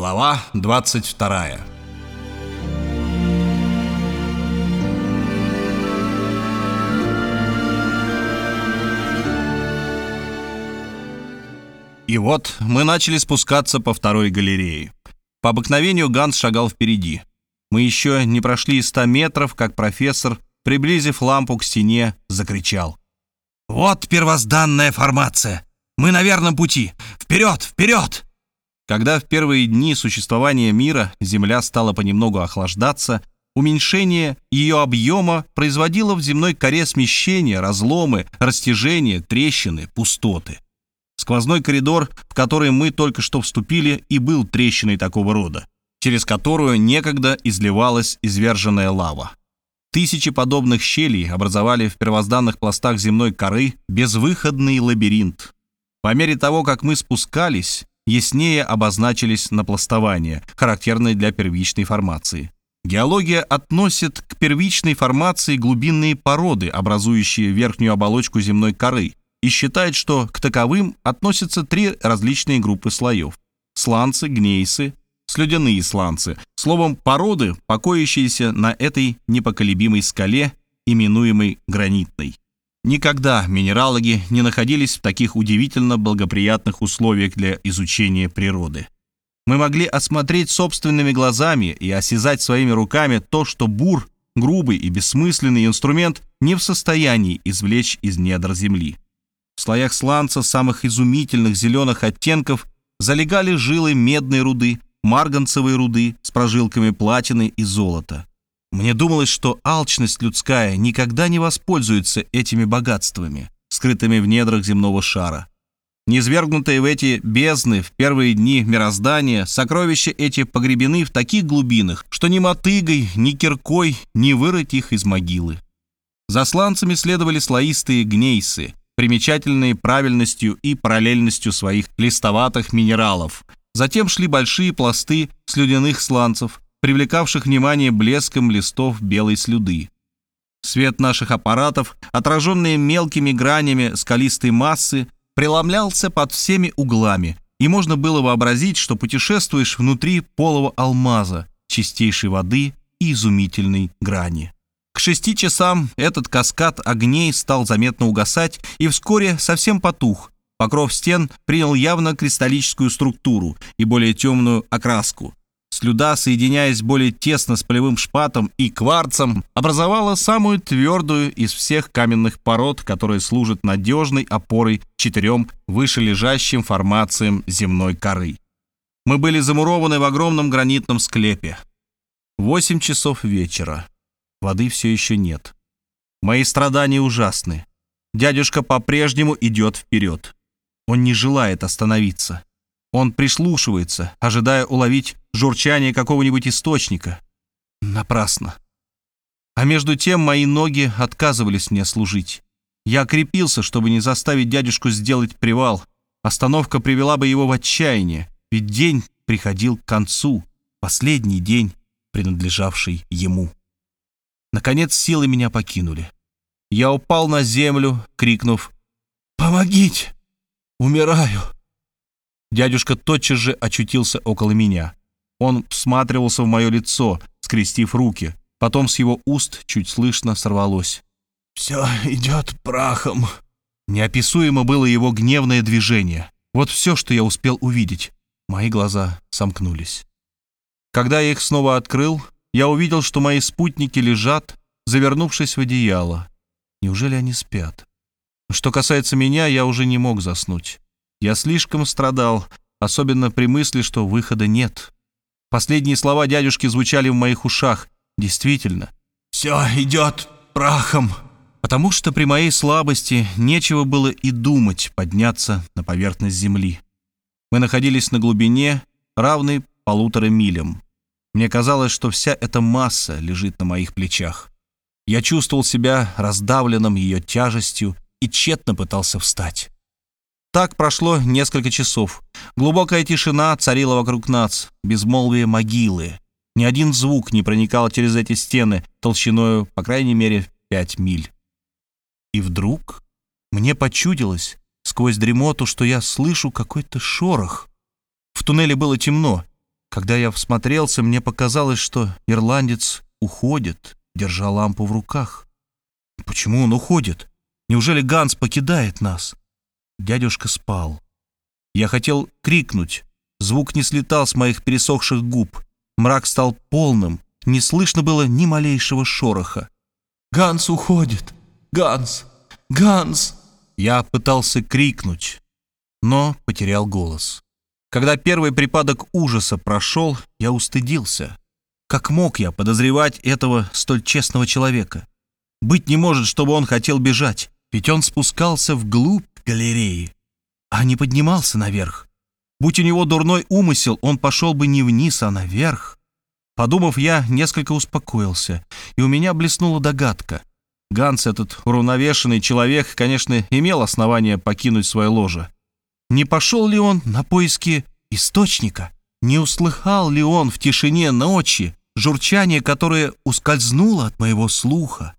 Глава 22 И вот мы начали спускаться по второй галерее. По обыкновению Ганс шагал впереди. Мы еще не прошли 100 метров, как профессор, приблизив лампу к стене, закричал. «Вот первозданная формация! Мы на верном пути! Вперед, вперед!» Когда в первые дни существования мира Земля стала понемногу охлаждаться, уменьшение ее объема производило в земной коре смещения, разломы, растяжения, трещины, пустоты. Сквозной коридор, в который мы только что вступили, и был трещиной такого рода, через которую некогда изливалась изверженная лава. Тысячи подобных щелей образовали в первозданных пластах земной коры безвыходный лабиринт. По мере того, как мы спускались, яснее обозначились напластования, характерные для первичной формации. Геология относит к первичной формации глубинные породы, образующие верхнюю оболочку земной коры, и считает, что к таковым относятся три различные группы слоев – сланцы, гнейсы, слюдяные сланцы, словом, породы, покоящиеся на этой непоколебимой скале, именуемой гранитной. Никогда минералоги не находились в таких удивительно благоприятных условиях для изучения природы. Мы могли осмотреть собственными глазами и осязать своими руками то, что бур, грубый и бессмысленный инструмент, не в состоянии извлечь из недр земли. В слоях сланца самых изумительных зеленых оттенков залегали жилы медной руды, марганцевой руды с прожилками платины и золота. Мне думалось, что алчность людская никогда не воспользуется этими богатствами, скрытыми в недрах земного шара. Низвергнутые в эти бездны в первые дни мироздания, сокровища эти погребены в таких глубинах, что ни мотыгой, ни киркой не вырыть их из могилы. За сланцами следовали слоистые гнейсы, примечательные правильностью и параллельностью своих листоватых минералов. Затем шли большие пласты слюдяных сланцев, привлекавших внимание блеском листов белой слюды. Свет наших аппаратов, отраженный мелкими гранями скалистой массы, преломлялся под всеми углами, и можно было вообразить, что путешествуешь внутри полого алмаза, чистейшей воды и изумительной грани. К шести часам этот каскад огней стал заметно угасать и вскоре совсем потух. Покров стен принял явно кристаллическую структуру и более темную окраску. Слюда, соединяясь более тесно с полевым шпатом и кварцем, образовала самую твердую из всех каменных пород, которые служат надежной опорой четырем вышележащим формациям земной коры. Мы были замурованы в огромном гранитном склепе. Восемь часов вечера. Воды все еще нет. Мои страдания ужасны. Дядюшка по-прежнему идет вперед. Он не желает остановиться. Он прислушивается, ожидая уловить журчание какого-нибудь источника. Напрасно. А между тем мои ноги отказывались мне служить. Я крепился, чтобы не заставить дядюшку сделать привал. Остановка привела бы его в отчаяние, ведь день приходил к концу, последний день, принадлежавший ему. Наконец силы меня покинули. Я упал на землю, крикнув «Помогите! Умираю!» Дядюшка тотчас же очутился около меня. Он всматривался в мое лицо, скрестив руки. Потом с его уст чуть слышно сорвалось. «Все идет прахом». Неописуемо было его гневное движение. Вот все, что я успел увидеть. Мои глаза сомкнулись. Когда я их снова открыл, я увидел, что мои спутники лежат, завернувшись в одеяло. Неужели они спят? Что касается меня, я уже не мог заснуть. Я слишком страдал, особенно при мысли, что выхода нет. Последние слова дядюшки звучали в моих ушах. Действительно. «Все идет прахом!» Потому что при моей слабости нечего было и думать подняться на поверхность земли. Мы находились на глубине, равной полутора милям. Мне казалось, что вся эта масса лежит на моих плечах. Я чувствовал себя раздавленным ее тяжестью и тщетно пытался встать. Так прошло несколько часов. Глубокая тишина царила вокруг нас, безмолвие могилы. Ни один звук не проникал через эти стены толщиною, по крайней мере, пять миль. И вдруг мне почудилось сквозь дремоту, что я слышу какой-то шорох. В туннеле было темно. Когда я всмотрелся, мне показалось, что ирландец уходит, держа лампу в руках. Почему он уходит? Неужели Ганс покидает нас? Дядюшка спал. Я хотел крикнуть. Звук не слетал с моих пересохших губ. Мрак стал полным. Не слышно было ни малейшего шороха. «Ганс уходит! Ганс! Ганс!» Я пытался крикнуть, но потерял голос. Когда первый припадок ужаса прошел, я устыдился. Как мог я подозревать этого столь честного человека? Быть не может, чтобы он хотел бежать, ведь он спускался вглубь галереи, а не поднимался наверх. Будь у него дурной умысел, он пошел бы не вниз, а наверх. Подумав, я несколько успокоился, и у меня блеснула догадка. Ганс, этот уравновешенный человек, конечно, имел основание покинуть свое ложе. Не пошел ли он на поиски источника? Не услыхал ли он в тишине ночи журчание, которое ускользнуло от моего слуха?